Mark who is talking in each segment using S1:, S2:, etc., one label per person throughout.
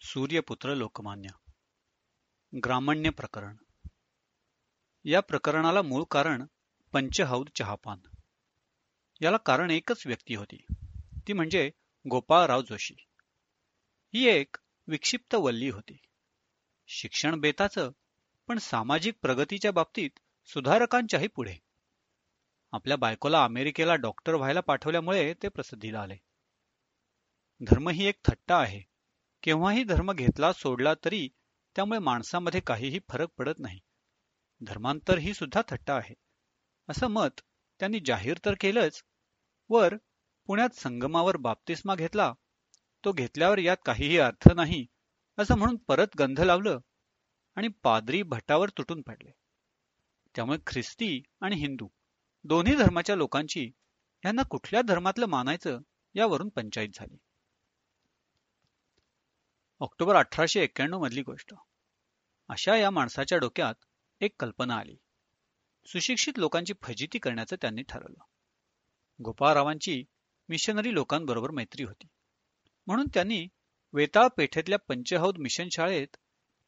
S1: सूर्यपुत्र लोकमान्य. ग्रामण्य प्रकरण. या प्रकरणाला मूळ कारण पंचहौद चहापान. याला कारण एकच व्यक्ती होती. ती म्हणजे गोपाळराव जोशी. ही एक विक्षिप्त वल्ली होती. शिक्षण बेताचं पण सामाजिक प्रगतीच्या बाबतीत सुधारकांच्याही पुढे. आपल्या बायकोला अमेरिकेला डॉक्टर व्हायला पाठवल्यामुळे ते प्रसिद्धीला आले. धर्म ही एक थट्टा आहे. केव्हाही धर्म घेतला सोडला तरी त्यामुळे माणसामध्ये काहीही फरक पडत नाही. धर्मांतर ही सुद्धा थट्टा आहे. असं मत त्यांनी जाहीर तर केलंच. वर पुण्यात संगमावर बाप्तिस्मा घेतला तो घेतल्यावर यात काहीही अर्थ नाही असं म्हणून परत गंध लावलं आणि पादरी भटावर तुटून पडले. त्यामुळे ख्रिस्ती आणि हिंदू दोन्ही धर्माच्या लोकांची यांना कुठल्या धर्मातलं मानायचं यावरून पंचायत झाली. ऑक्टोबर अठराशे एक्क्याण्णव मधली गोष्ट. अशा या माणसाच्या डोक्यात एक कल्पना आली. सुशिक्षित लोकांची फजिती करण्याचं त्यांनी ठरवलं. गोपाळरावांची मिशनरी लोकांबरोबर मैत्री होती. म्हणून त्यांनी वेताळ पेठेतल्या पंचहौद मिशन शाळेत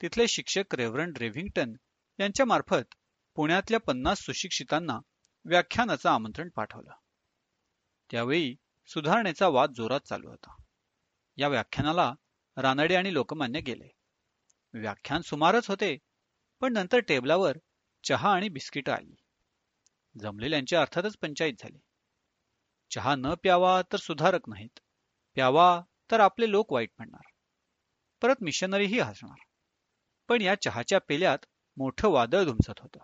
S1: तिथले शिक्षक रेव्हरंड रेव्हिंग्टन यांच्या मार्फत पुण्यातल्या पन्नास सुशिक्षितांना व्याख्यानाचं आमंत्रण पाठवलं. त्यावेळी सुधारणेचा वाद जोरात चालू होता. या व्याख्यानाला रानडे आणि लोकमान्य गेले. व्याख्यान सुमारच होते पण नंतर टेबलावर चहा आणि बिस्किट आली. जमलेल्यांची अर्थातच पंचायत झाली. चहा न प्यावा तर सुधारक नाहीत. प्यावा तर आपले लोक वाईट म्हणणार. परत मिशनरीही हसणार. पण या चहाच्या पेल्यात मोठं वादळ धुमसत होतं.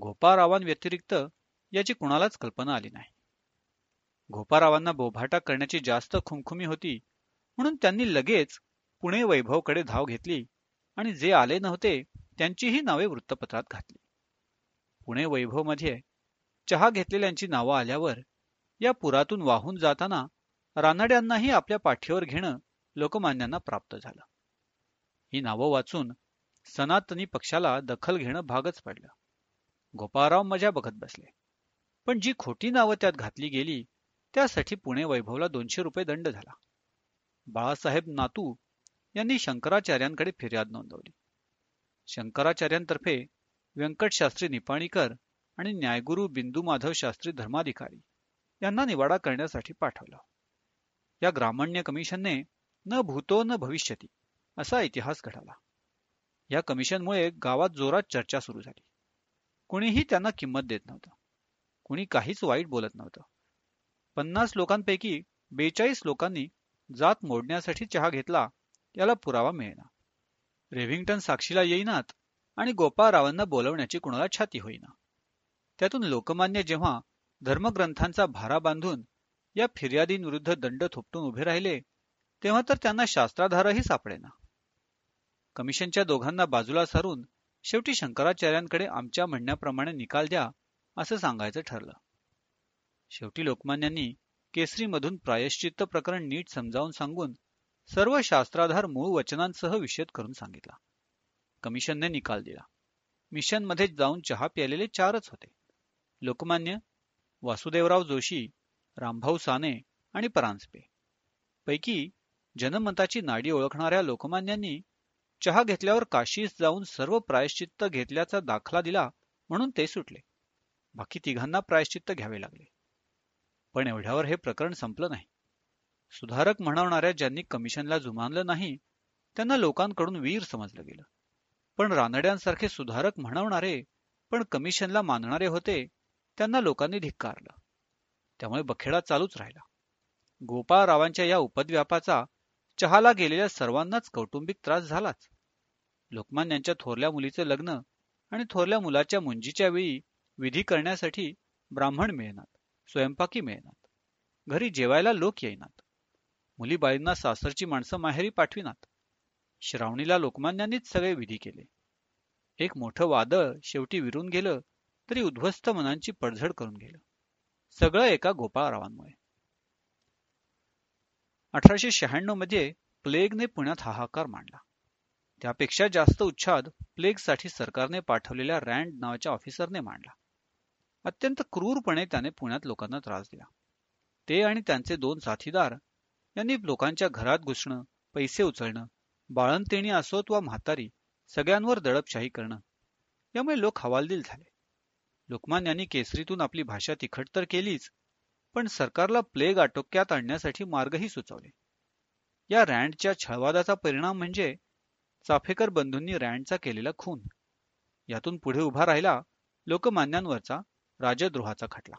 S1: गोपाळरावांव्यतिरिक्त याची कुणालाच कल्पना आली नाही. गोपारावांना बोभाटा करण्याची जास्त खुमखुमी होती म्हणून त्यांनी लगेच पुणे वैभवकडे धाव घेतली आणि जे आले नव्हते त्यांचीही नावे वृत्तपत्रात घातली. पुणे वैभवमध्ये चहा घेतलेल्यांची नावं आल्यावर या पुरातून वाहून जाताना रानड्यांनाही आपल्या पाठीवर घेणं लोकमान्यांना प्राप्त झालं. ही नावं वाचून सनातनी पक्षाला दखल घेणं भागच पडलं. गोपाळराव मजा बघत बसले. पण जी खोटी नावं त्यात घातली गेली त्यासाठी पुणे वैभवला दोनशे रुपये दंड झाला. बाळासाहेब नातू यांनी शंकराचार्यांकडे फिर्याद नोंदवली. शंकराचार्यांतर्फे व्यंकटशास्त्री निपाणीकर आणि न्यायगुरु बिंदू माधव शास्त्री धर्माधिकारी यांना निवाडा करण्यासाठी पाठवलं. या ग्रामण्य कमिशनने न भूतो न भविष्यती असा इतिहास घडाला. या कमिशनमुळे गावात जोरात चर्चा सुरू झाली. कुणीही त्यांना किंमत देत नव्हतं. कुणी काहीच वाईट बोलत नव्हतं. पन्नास लोकांपैकी बेचाळीस लोकांनी जात मोडण्यासाठी चहा घेतला याला पुरावा मिळेना रेव्हिंग्टन साक्षीला येईनात आणि गोपाळरावांना बोलवण्याची कुणाला छाती होईना. त्यातून लोकमान्य जेव्हा धर्मग्रंथांचा भारा बांधून या फिर्यादींविरुद्ध दंड थोपटून उभे राहिले तेव्हा तर त्यांना शास्त्राधारही सापडेना. कमिशनच्या दोघांना बाजूला सारून शेवटी शंकराचार्यांकडे आमच्या म्हणण्याप्रमाणे निकाल द्या असं सांगायचं ठरलं. शेवटी लोकमान्यांनी केसरीमधून प्रायश्चित्त प्रकरण नीट समजावून सांगून सर्व शास्त्राधार मूळ वचनांसह विषेद करून सांगितला. कमिशनने निकाल दिला. मिशनमध्ये जाऊन चहा प्यालेले चारच होते. लोकमान्य वासुदेवराव जोशी रामभाऊ साने आणि परांजपे. पैकी जनमताची नाडी ओळखणाऱ्या लोकमान्यांनी चहा घेतल्यावर काशीस जाऊन सर्व प्रायश्चित्त घेतल्याचा दाखला दिला म्हणून ते सुटले. बाकी तिघांना प्रायश्चित्त घ्यावे लागले. पण एवढ्यावर हे प्रकरण संपलं नाही. सुधारक म्हणवणाऱ्या ज्यांनी कमिशनला जुमानलं नाही त्यांना लोकांकडून वीर समजलं गेलं. पण रानड्यांसारखे सुधारक म्हणवणारे पण कमिशनला मानणारे होते त्यांना लोकांनी धिक्कारलं. त्यामुळे बखेडा चालूच राहिला. गोपाळरावांच्या या उपद्व्यापाचा चहाला गेलेल्या सर्वांनाच कौटुंबिक त्रास झालाच. लोकमान्यांच्या थोरल्या मुलीचं लग्न आणि थोरल्या मुलाच्या मुंजीच्या वेळी विधी करण्यासाठी ब्राह्मण मिळेनात स्वयंपाकी मिळेनात. घरी जेवायला लोक येईनात. मुलीबाईंना सासरची माणसं माहेरी पाठविनात. श्रावणीला लोकमान्यांनीच सगळे विधी केले. एक मोठं वादळ शेवटी विरून गेलं तरी उद्ध्वस्त मनांची पडझड करून गेलं. सगळं एका गोपाळरावांमुळे. अठराशे शहाण्णवमध्ये प्लेगने पुण्यात हाहाकार मांडला. त्यापेक्षा जास्त उच्छाद प्लेगसाठी सरकारने पाठवलेल्या रँड नावाच्या ऑफिसरने मांडला. अत्यंत क्रूरपणे त्याने पुण्यात लोकांना त्रास दिला. ते आणि त्यांचे दोन साथीदार यांनी लोकांच्या घरात घुसणं पैसे उचलणं बाळंतेणी असोत वा म्हातारी सगळ्यांवर दडपशाही करणं यामुळे लोक हवालदिल झाले. लोकमान्यांनी केसरीतून आपली भाषा तिखट तर केलीच पण सरकारला प्लेग आटोक्यात आणण्यासाठी मार्गही सुचवले. या रँडच्या छळवादाचा परिणाम म्हणजे चाफेकर बंधूंनी रँडचा केलेला खून. यातून पुढे उभा राहिला लोकमान्यांवरचा राजद्रोहाचा खटला.